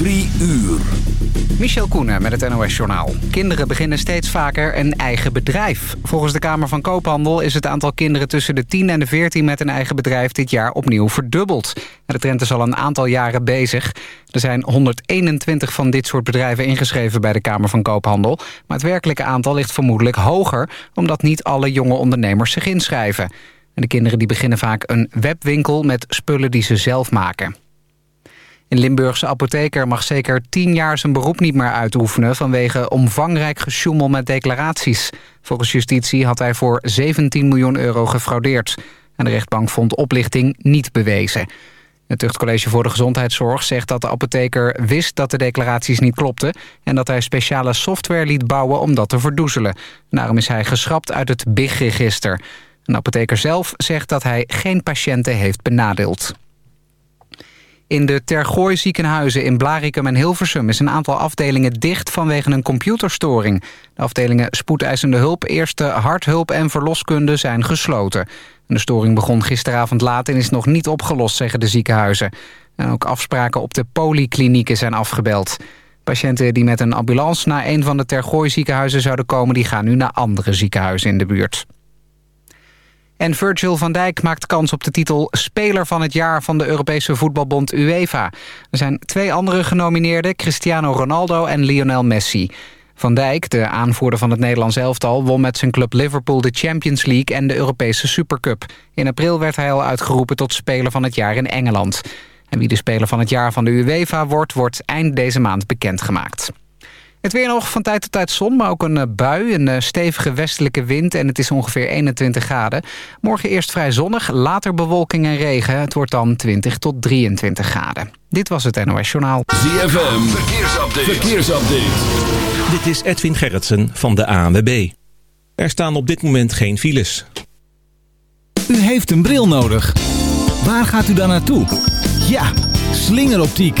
Drie uur. Michel Koenen met het NOS-journaal. Kinderen beginnen steeds vaker een eigen bedrijf. Volgens de Kamer van Koophandel is het aantal kinderen tussen de 10 en de 14 met een eigen bedrijf dit jaar opnieuw verdubbeld. De trend is al een aantal jaren bezig. Er zijn 121 van dit soort bedrijven ingeschreven bij de Kamer van Koophandel. Maar het werkelijke aantal ligt vermoedelijk hoger... omdat niet alle jonge ondernemers zich inschrijven. En de kinderen die beginnen vaak een webwinkel met spullen die ze zelf maken. Een Limburgse apotheker mag zeker tien jaar zijn beroep niet meer uitoefenen... vanwege omvangrijk gesjoemel met declaraties. Volgens justitie had hij voor 17 miljoen euro gefraudeerd. En de rechtbank vond oplichting niet bewezen. Het Tuchtcollege voor de Gezondheidszorg zegt dat de apotheker wist dat de declaraties niet klopten... en dat hij speciale software liet bouwen om dat te verdoezelen. Daarom is hij geschrapt uit het BIG-register. Een apotheker zelf zegt dat hij geen patiënten heeft benadeeld. In de Tergooi ziekenhuizen in Blarikum en Hilversum... is een aantal afdelingen dicht vanwege een computerstoring. De afdelingen spoedeisende hulp, eerste harthulp en verloskunde zijn gesloten. De storing begon gisteravond laat en is nog niet opgelost, zeggen de ziekenhuizen. En ook afspraken op de polyklinieken zijn afgebeld. Patiënten die met een ambulance naar een van de Tergooi ziekenhuizen zouden komen... die gaan nu naar andere ziekenhuizen in de buurt. En Virgil van Dijk maakt kans op de titel Speler van het Jaar van de Europese voetbalbond UEFA. Er zijn twee andere genomineerden, Cristiano Ronaldo en Lionel Messi. Van Dijk, de aanvoerder van het Nederlands elftal... won met zijn club Liverpool de Champions League en de Europese Supercup. In april werd hij al uitgeroepen tot Speler van het Jaar in Engeland. En wie de Speler van het Jaar van de UEFA wordt... wordt eind deze maand bekendgemaakt. Het weer nog van tijd tot tijd zon, maar ook een eh, bui. Een eh, stevige westelijke wind en het is ongeveer 21 graden. Morgen eerst vrij zonnig, later bewolking en regen. Het wordt dan 20 tot 23 graden. Dit was het NOS Journaal. ZFM, verkeersupdate. verkeersupdate. Dit is Edwin Gerritsen van de ANWB. Er staan op dit moment geen files. U heeft een bril nodig. Waar gaat u dan naartoe? Ja, slingeroptiek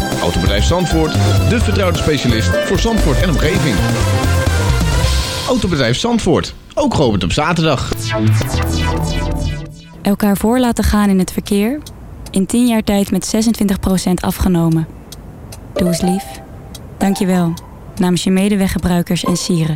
Autobedrijf Zandvoort, de vertrouwde specialist voor Zandvoort en omgeving. Autobedrijf Zandvoort, ook geopend op zaterdag. Elkaar voor laten gaan in het verkeer. In 10 jaar tijd met 26% afgenomen. Doe eens lief. Dank je wel. Namens je medeweggebruikers en sieren.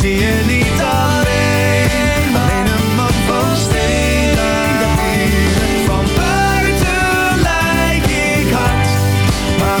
zie je niet alleen Alleen een man van steen Van buiten lijk ik hard Maar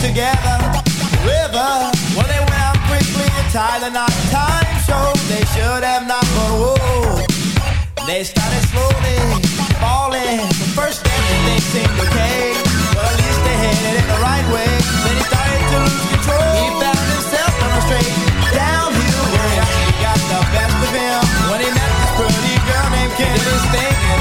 Together. River, well they went out quickly and tied the knot. Time showed they should have not, but whoa, they started slowly falling. The first everything seemed okay, but at least they headed in the right way. Then he started to lose control. He found himself on a straight downhill where he got the best of him when he met this pretty girl named Kim. Did his thing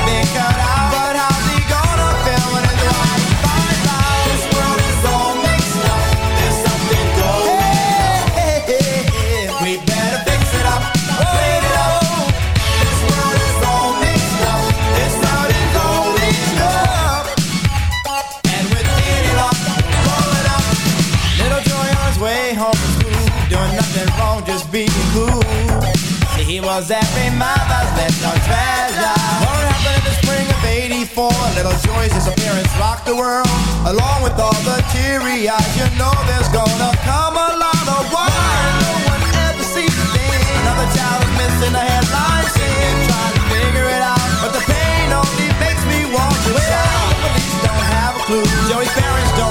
was every mother's left little treasure. What happened in the spring of '84? Little Joy's disappearance rocked the world, along with all the teary eyes. You know there's gonna come a lot of why no one ever sees a thing. Another child is missing a headline scene, trying to figure it out, but the pain only makes me want to shout. Police don't have a clue. Joey's parents don't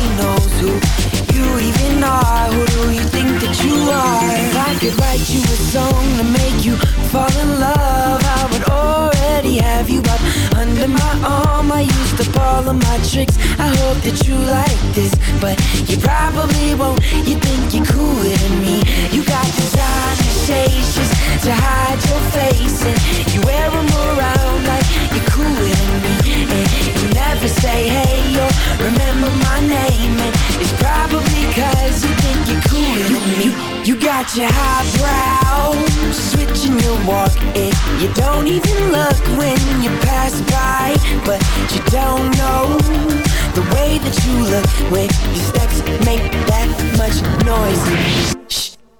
my tricks. I hope that you like this, but you probably won't. You think you're cooler than me. You got designer shades just to hide your face, and you wear them around like you're cooler than me. And you never say hey or remember my name, and it's probably cause you think you're cooler than me. You got your highbrow, switching your walk, and you don't even look when you pass by. But you don't know the way that you look when your steps make that much noise.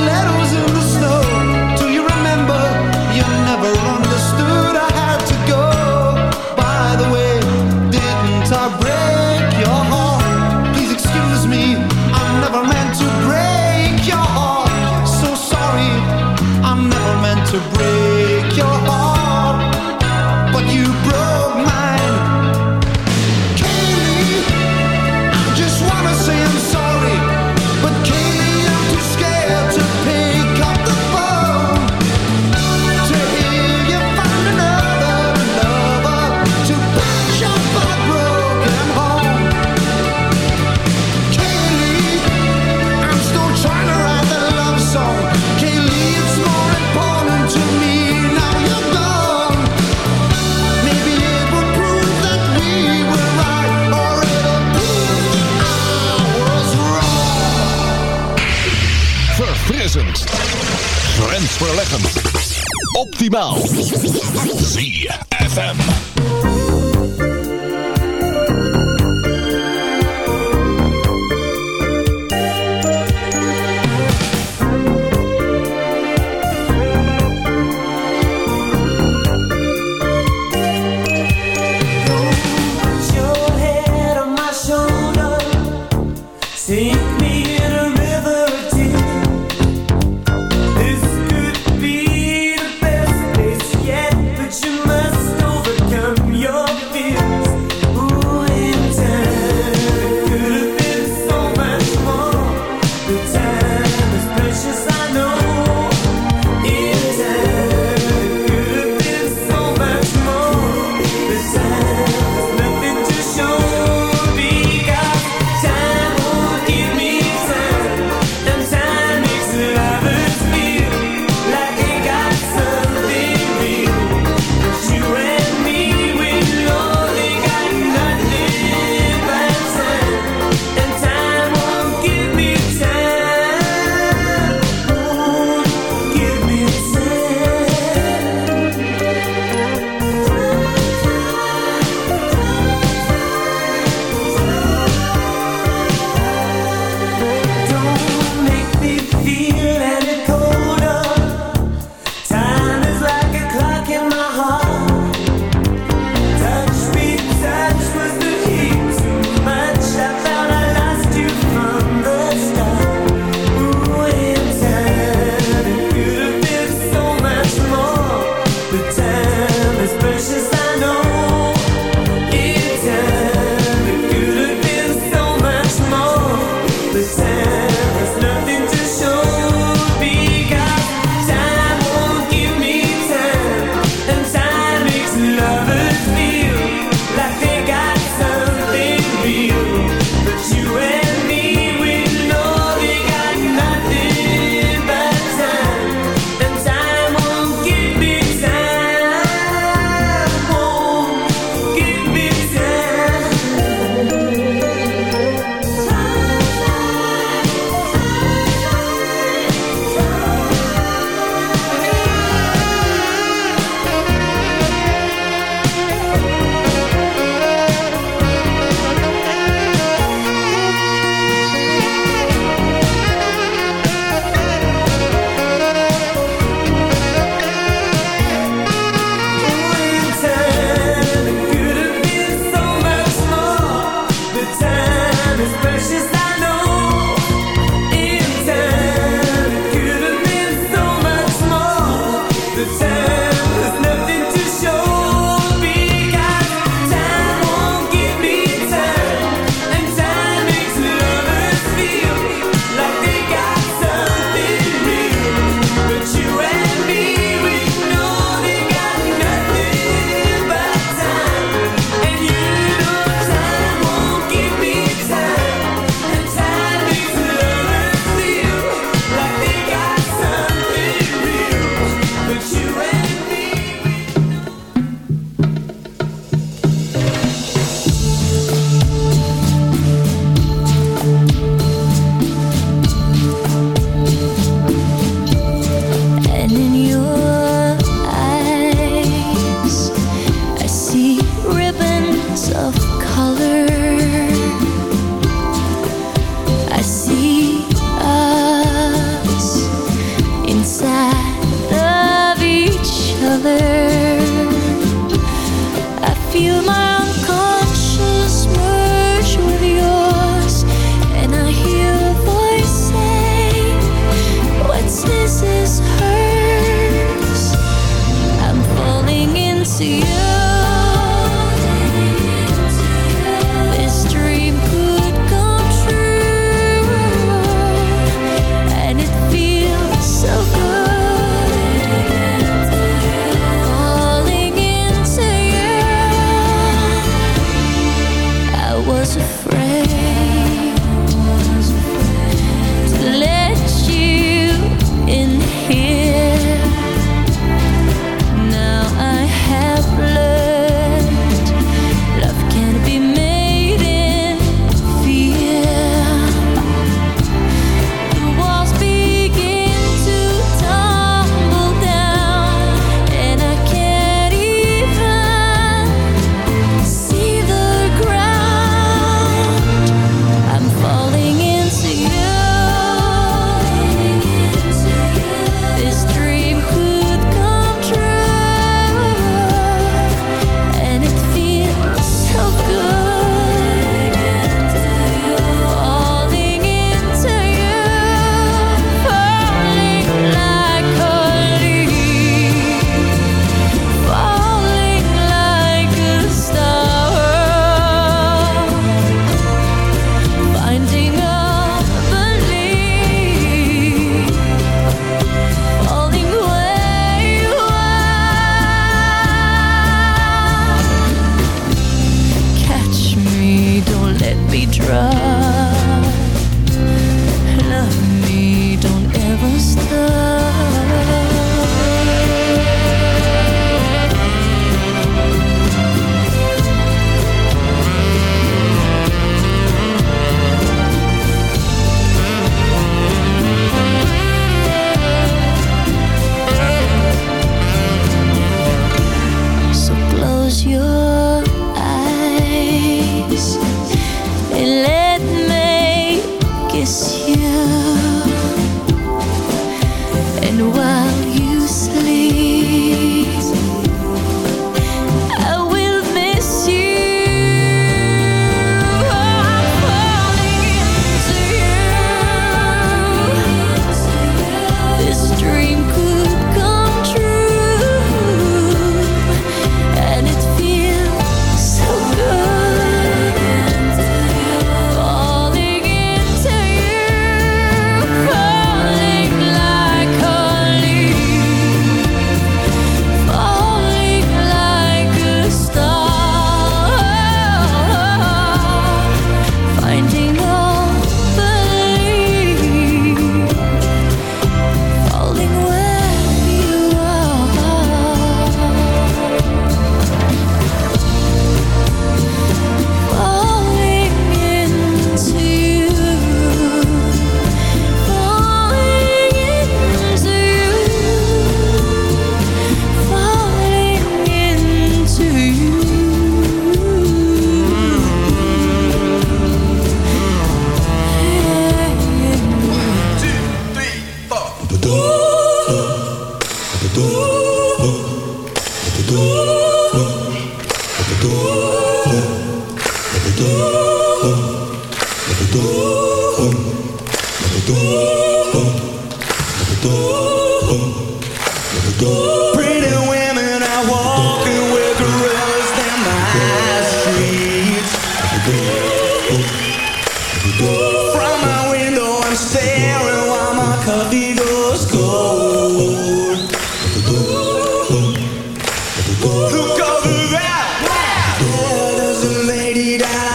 letters in the afraid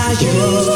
I used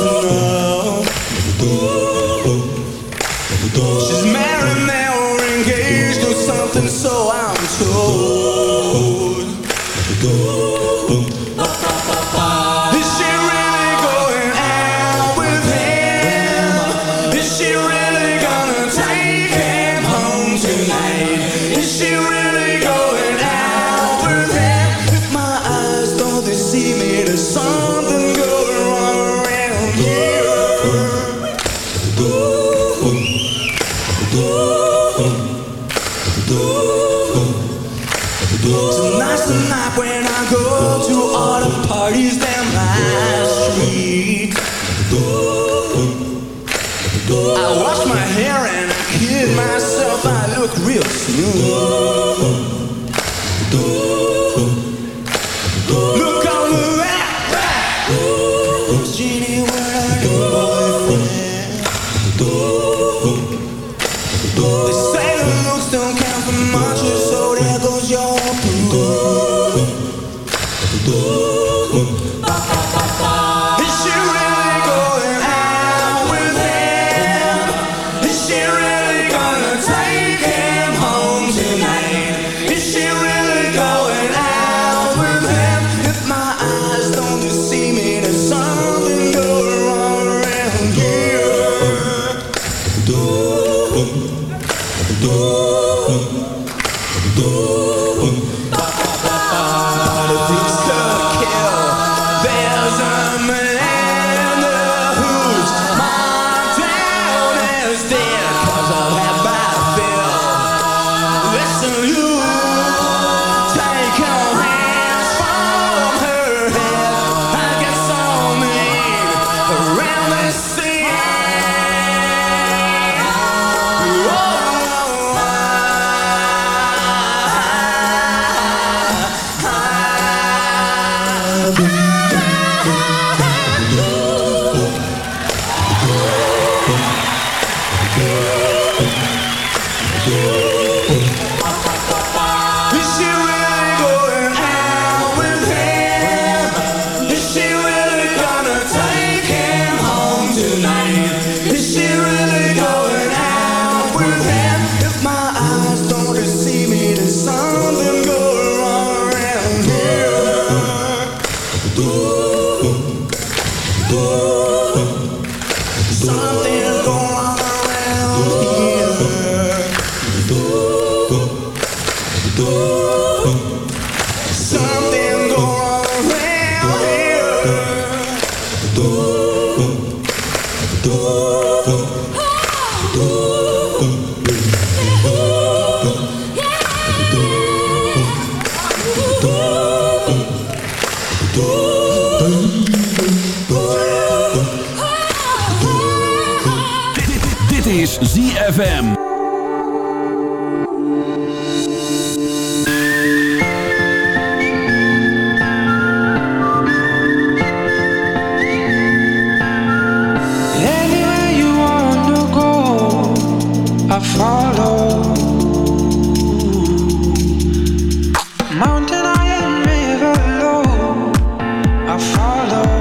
follow.